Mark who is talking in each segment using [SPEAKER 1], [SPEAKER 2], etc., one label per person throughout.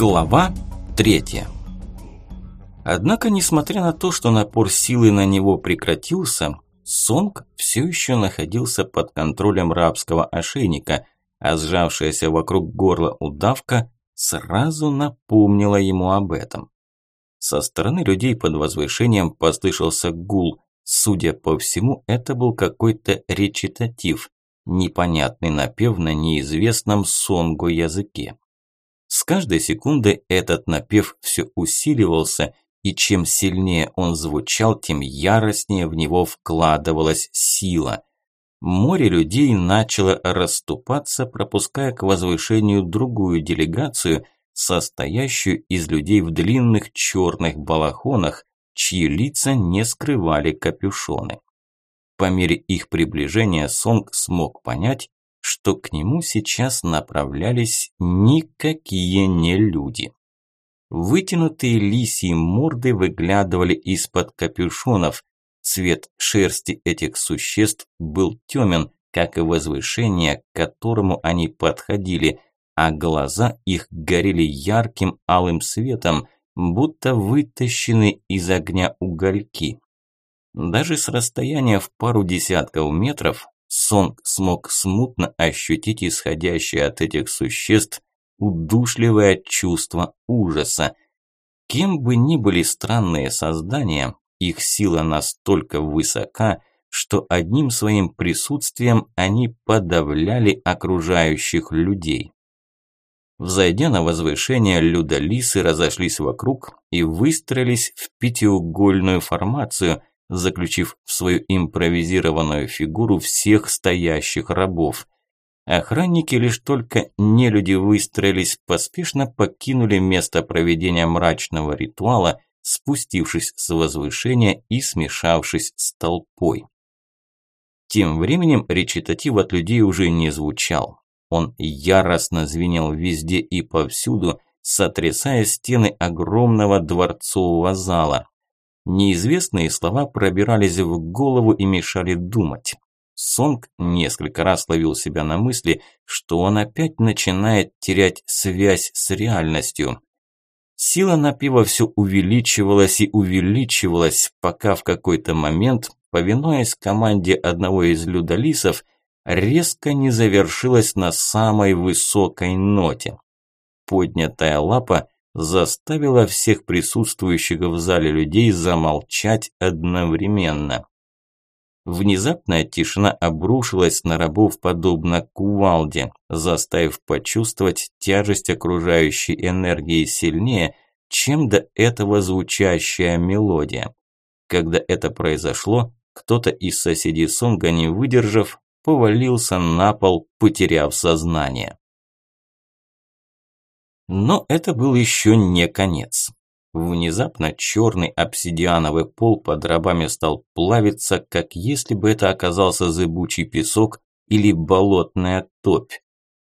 [SPEAKER 1] Глава третья. Однако, несмотря на то, что напор силы на него прекратился, Сонг все еще находился под контролем рабского ошейника, а сжавшаяся вокруг горла удавка сразу напомнила ему об этом. Со стороны людей под возвышением послышался гул. Судя по всему, это был какой-то речитатив, непонятный напев на неизвестном Сонгу языке. С каждой секундой этот напев все усиливался, и чем сильнее он звучал, тем яростнее в него вкладывалась сила. Море людей начало расступаться, пропуская к возвышению другую делегацию, состоящую из людей в длинных черных балахонах, чьи лица не скрывали капюшоны. По мере их приближения Сонг смог понять, что к нему сейчас направлялись никакие не люди. Вытянутые лисьи морды выглядывали из-под капюшонов. Цвет шерсти этих существ был темен, как и возвышение, к которому они подходили, а глаза их горели ярким алым светом, будто вытащены из огня угольки. Даже с расстояния в пару десятков метров Сонг смог смутно ощутить исходящее от этих существ удушливое чувство ужаса. Кем бы ни были странные создания, их сила настолько высока, что одним своим присутствием они подавляли окружающих людей. Взойдя на возвышение, людолисы разошлись вокруг и выстроились в пятиугольную формацию, заключив в свою импровизированную фигуру всех стоящих рабов. Охранники лишь только нелюди выстроились, поспешно покинули место проведения мрачного ритуала, спустившись с возвышения и смешавшись с толпой. Тем временем речитатив от людей уже не звучал. Он яростно звенел везде и повсюду, сотрясая стены огромного дворцового зала. Неизвестные слова пробирались в голову и мешали думать. Сонг несколько раз ловил себя на мысли, что он опять начинает терять связь с реальностью. Сила напива все увеличивалась и увеличивалась, пока в какой-то момент, повинуясь команде одного из людолисов, резко не завершилась на самой высокой ноте. Поднятая лапа заставила всех присутствующих в зале людей замолчать одновременно. Внезапная тишина обрушилась на рабов подобно кувалде, заставив почувствовать тяжесть окружающей энергии сильнее, чем до этого звучащая мелодия. Когда это произошло, кто-то из соседей Сонга, не выдержав, повалился на пол, потеряв сознание. Но это был еще не конец. Внезапно черный обсидиановый пол под рабами стал плавиться, как если бы это оказался зыбучий песок или болотная топь.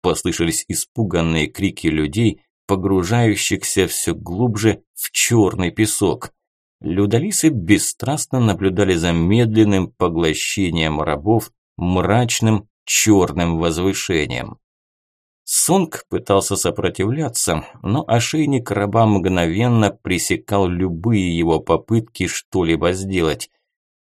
[SPEAKER 1] Послышались испуганные крики людей, погружающихся все глубже в черный песок. Людолисы бесстрастно наблюдали за медленным поглощением рабов мрачным черным возвышением. Сунг пытался сопротивляться, но ошейник раба мгновенно пресекал любые его попытки что-либо сделать.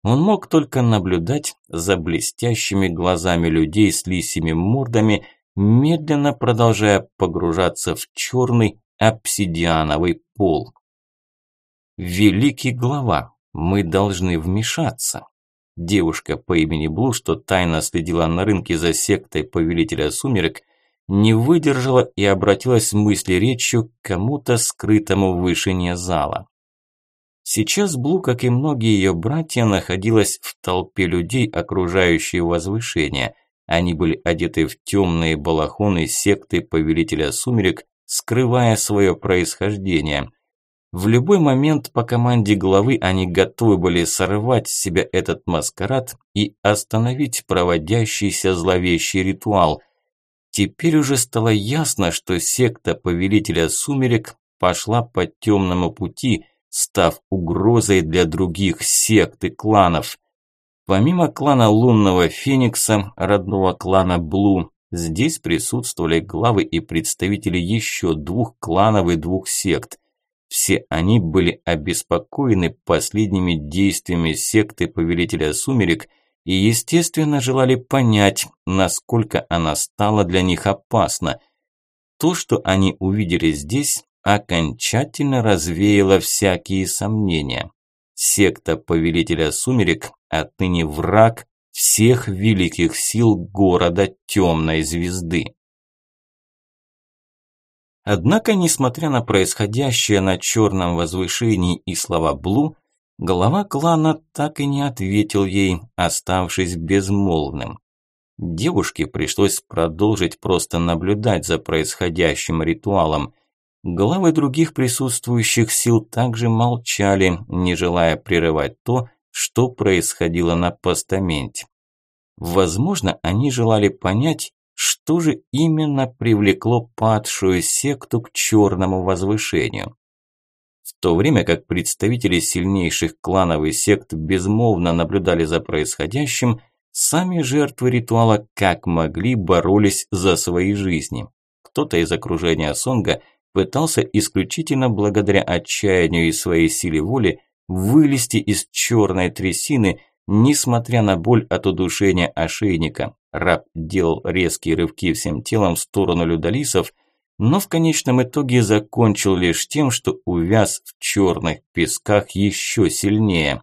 [SPEAKER 1] Он мог только наблюдать за блестящими глазами людей с лисими мордами, медленно продолжая погружаться в черный обсидиановый пол. Великий глава, мы должны вмешаться. Девушка по имени Блу, что тайно следила на рынке за сектой повелителя сумерек, не выдержала и обратилась мысли речью к кому-то скрытому в вышине зала. Сейчас Блу, как и многие ее братья, находилась в толпе людей, окружающей возвышение. Они были одеты в темные балахоны секты Повелителя Сумерек, скрывая свое происхождение. В любой момент по команде главы они готовы были сорвать с себя этот маскарад и остановить проводящийся зловещий ритуал – Теперь уже стало ясно, что секта Повелителя Сумерек пошла по темному пути, став угрозой для других сект и кланов. Помимо клана Лунного Феникса, родного клана Блу, здесь присутствовали главы и представители еще двух кланов и двух сект. Все они были обеспокоены последними действиями секты Повелителя Сумерек и, естественно, желали понять, насколько она стала для них опасна. То, что они увидели здесь, окончательно развеяло всякие сомнения. Секта Повелителя Сумерек отныне враг всех великих сил города Темной Звезды. Однако, несмотря на происходящее на черном возвышении и слова Блу, глава клана так и не ответил ей, оставшись безмолвным. Девушке пришлось продолжить просто наблюдать за происходящим ритуалом. Главы других присутствующих сил также молчали, не желая прерывать то, что происходило на постаменте. Возможно, они желали понять, что же именно привлекло падшую секту к черному возвышению? В то время как представители сильнейших кланов и сект безмолвно наблюдали за происходящим, сами жертвы ритуала как могли боролись за свои жизни. Кто-то из окружения Сонга пытался исключительно благодаря отчаянию и своей силе воли вылезти из черной трясины, несмотря на боль от удушения ошейника. Раб делал резкие рывки всем телом в сторону людолисов, но в конечном итоге закончил лишь тем, что увяз в черных песках еще сильнее.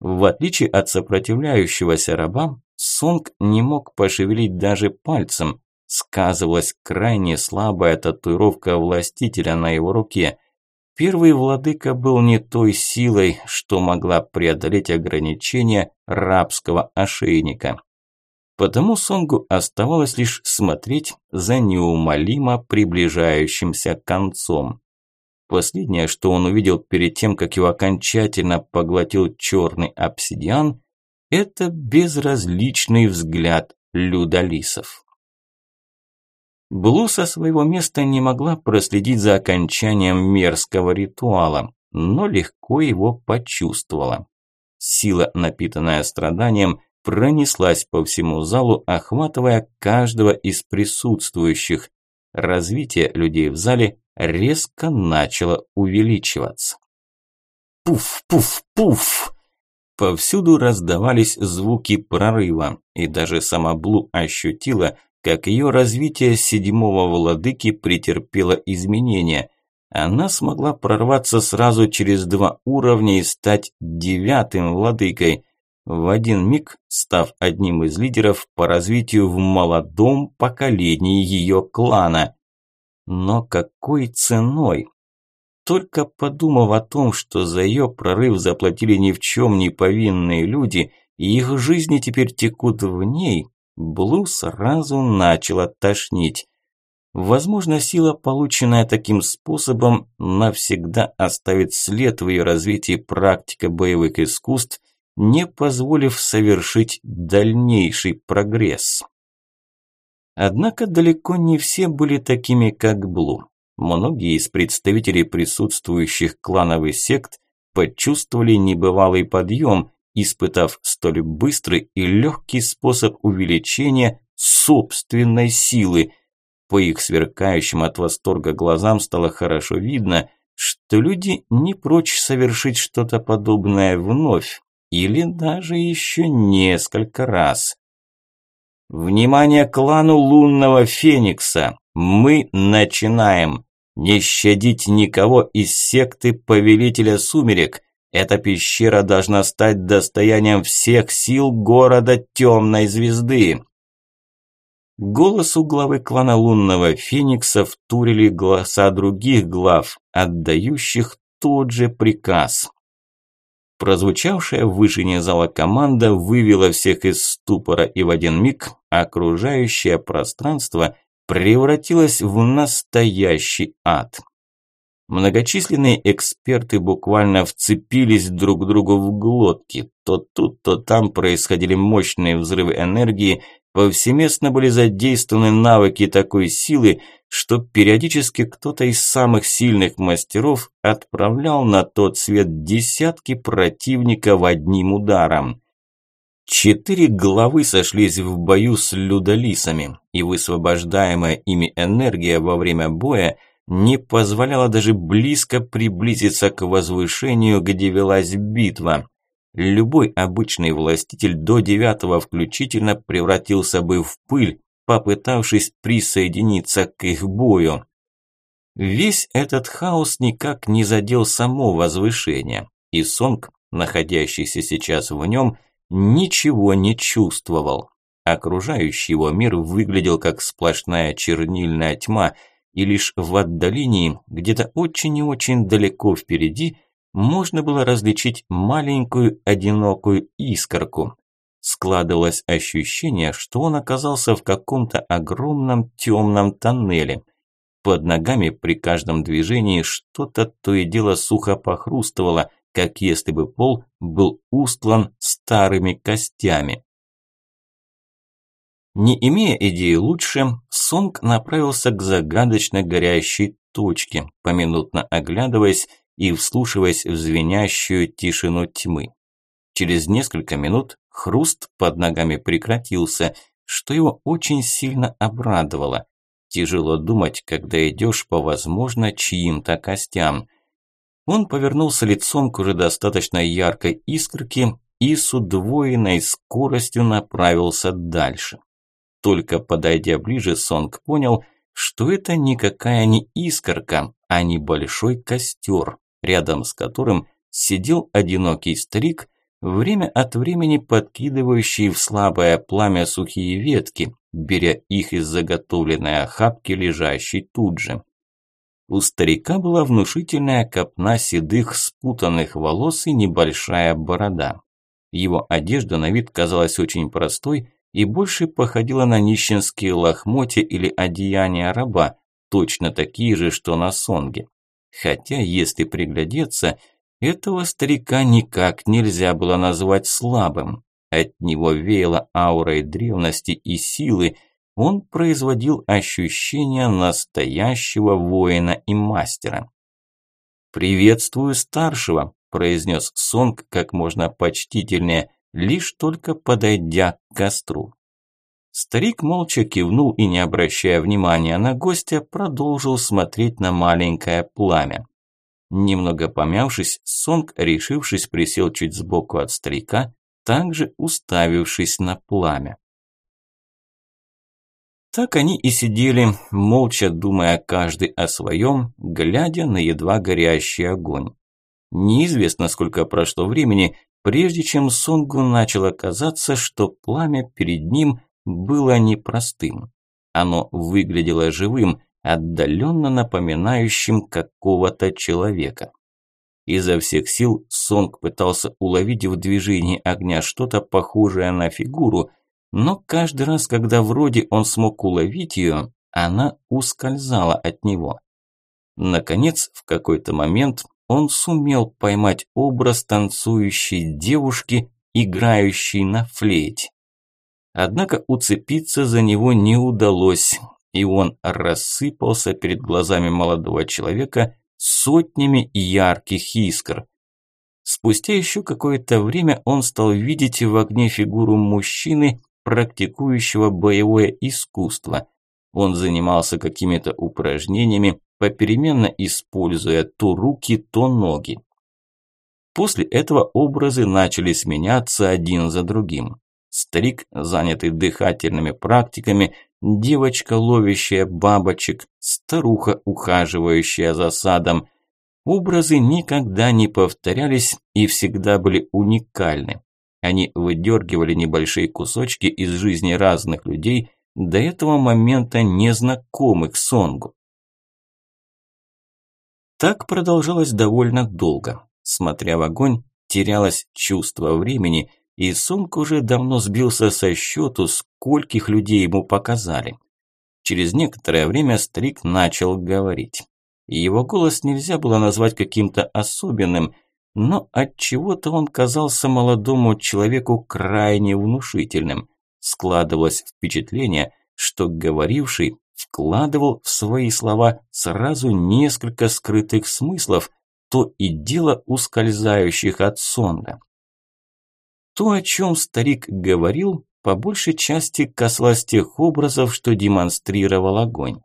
[SPEAKER 1] В отличие от сопротивляющегося раба, Сонг не мог пошевелить даже пальцем, сказывалась крайне слабая татуировка властителя на его руке. Первый владыка был не той силой, что могла преодолеть ограничения рабского ошейника. Потому Сонгу оставалось лишь смотреть за неумолимо приближающимся концом. Последнее, что он увидел перед тем, как его окончательно поглотил черный обсидиан, это безразличный взгляд людолисов. Блу со своего места не могла проследить за окончанием мерзкого ритуала, но легко его почувствовала. Сила, напитанная страданием, пронеслась по всему залу, охватывая каждого из присутствующих. Развитие людей в зале резко начало увеличиваться. Пуф, пуф, пуф! Повсюду раздавались звуки прорыва, и даже сама Блу ощутила, как ее развитие седьмого владыки претерпело изменения. Она смогла прорваться сразу через два уровня и стать девятым владыкой – в один миг став одним из лидеров по развитию в молодом поколении ее клана. Но какой ценой? Только подумав о том, что за ее прорыв заплатили ни в чем не повинные люди, и их жизни теперь текут в ней, Блу сразу начала тошнить. Возможно, сила, полученная таким способом, навсегда оставит след в ее развитии практика боевых искусств не позволив совершить дальнейший прогресс. Однако далеко не все были такими, как Блу. Многие из представителей присутствующих кланов сект почувствовали небывалый подъем, испытав столь быстрый и легкий способ увеличения собственной силы. По их сверкающим от восторга глазам стало хорошо видно, что люди не прочь совершить что-то подобное вновь, или даже еще несколько раз. Внимание клану лунного феникса! Мы начинаем! Не щадить никого из секты Повелителя Сумерек. Эта пещера должна стать достоянием всех сил города Темной Звезды. Голосу главы клана лунного феникса втурили голоса других глав, отдающих тот же приказ. Прозвучавшая в вышине зала команда вывела всех из ступора, и в один миг окружающее пространство превратилось в настоящий ад. Многочисленные эксперты буквально вцепились друг другу в глотки. То тут, то там происходили мощные взрывы энергии, повсеместно были задействованы навыки такой силы, что периодически кто-то из самых сильных мастеров отправлял на тот свет десятки противников одним ударом. Четыре главы сошлись в бою с людолисами, и высвобождаемая ими энергия во время боя не позволяла даже близко приблизиться к возвышению, где велась битва. Любой обычный властитель до девятого включительно превратился бы в пыль, попытавшись присоединиться к их бою. Весь этот хаос никак не задел само возвышение, и Сонг, находящийся сейчас в нем, ничего не чувствовал. Окружающий его мир выглядел как сплошная чернильная тьма, и лишь в отдалении, где-то очень и очень далеко впереди, можно было различить маленькую одинокую искорку. Складывалось ощущение, что он оказался в каком-то огромном темном тоннеле. Под ногами при каждом движении что-то то и дело сухо похрустывало, как если бы пол был устлан старыми костями. Не имея идеи лучше, Сонг направился к загадочно горящей точке, поминутно оглядываясь и вслушиваясь в звенящую тишину тьмы. Через несколько минут хруст под ногами прекратился, что его очень сильно обрадовало. Тяжело думать, когда идешь по, возможно, чьим-то костям. Он повернулся лицом к уже достаточно яркой искорке и с удвоенной скоростью направился дальше. Только подойдя ближе, Сонг понял, что это никакая не искорка, а небольшой костер, рядом с которым сидел одинокий старик, время от времени подкидывающий в слабое пламя сухие ветки, беря их из заготовленной охапки, лежащей тут же. У старика была внушительная копна седых спутанных волос и небольшая борода. Его одежда на вид казалась очень простой и больше походила на нищенские лохмотья или одеяния раба, точно такие же, что на сонге. Хотя, если приглядеться, этого старика никак нельзя было назвать слабым. От него веяло аурой древности и силы, он производил ощущение настоящего воина и мастера. «Приветствую старшего», – произнес Сонг как можно почтительнее, лишь только подойдя к костру. Старик молча кивнул и, не обращая внимания на гостя, продолжил смотреть на маленькое пламя. Немного помявшись, Сонг, решившись, присел чуть сбоку от старика, также уставившись на пламя. Так они и сидели, молча думая каждый о своем, глядя на едва горящий огонь. Неизвестно, сколько прошло времени, прежде чем Сонгу начало казаться, что пламя перед ним было непростым. Оно выглядело живым, отдаленно напоминающим какого-то человека. Изо всех сил Сонг пытался уловить в движении огня что-то похожее на фигуру, но каждый раз, когда вроде он смог уловить ее, она ускользала от него. Наконец, в какой-то момент он сумел поймать образ танцующей девушки, играющей на флейте. Однако уцепиться за него не удалось, и он рассыпался перед глазами молодого человека сотнями ярких искр. Спустя еще какое-то время он стал видеть в огне фигуру мужчины, практикующего боевое искусство. Он занимался какими-то упражнениями, попеременно используя то руки, то ноги. После этого образы начали сменяться один за другим. Старик, занятый дыхательными практиками, девочка, ловящая бабочек, старуха, ухаживающая за садом. Образы никогда не повторялись и всегда были уникальны. Они выдергивали небольшие кусочки из жизни разных людей, до этого момента незнакомых Сонгу. Так продолжалось довольно долго. Смотря в огонь, терялось чувство времени, и Сонг уже давно сбился со счету, скольких людей ему показали. Через некоторое время старик начал говорить. Его голос нельзя было назвать каким-то особенным – но от чего то он казался молодому человеку крайне внушительным. Складывалось впечатление, что говоривший вкладывал в свои слова сразу несколько скрытых смыслов, то и дело ускользающих от сонга. То, о чем старик говорил, по большей части касалось тех образов, что демонстрировал огонь.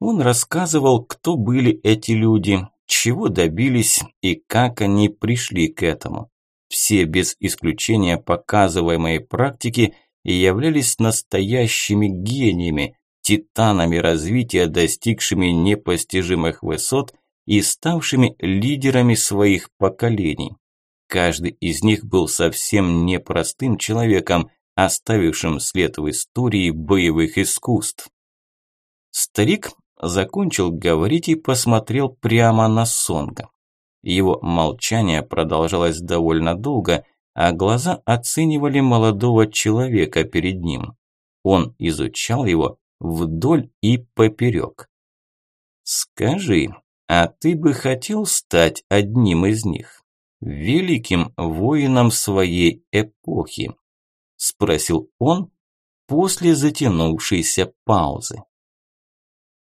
[SPEAKER 1] Он рассказывал, кто были эти люди, чего добились и как они пришли к этому. Все без исключения показываемые практики являлись настоящими гениями, титанами развития, достигшими непостижимых высот и ставшими лидерами своих поколений. Каждый из них был совсем непростым человеком, оставившим след в истории боевых искусств. Старик закончил говорить и посмотрел прямо на Сонга. Его молчание продолжалось довольно долго, а глаза оценивали молодого человека перед ним. Он изучал его вдоль и поперек. «Скажи, а ты бы хотел стать одним из них?» великим воином своей эпохи? Спросил он после затянувшейся паузы.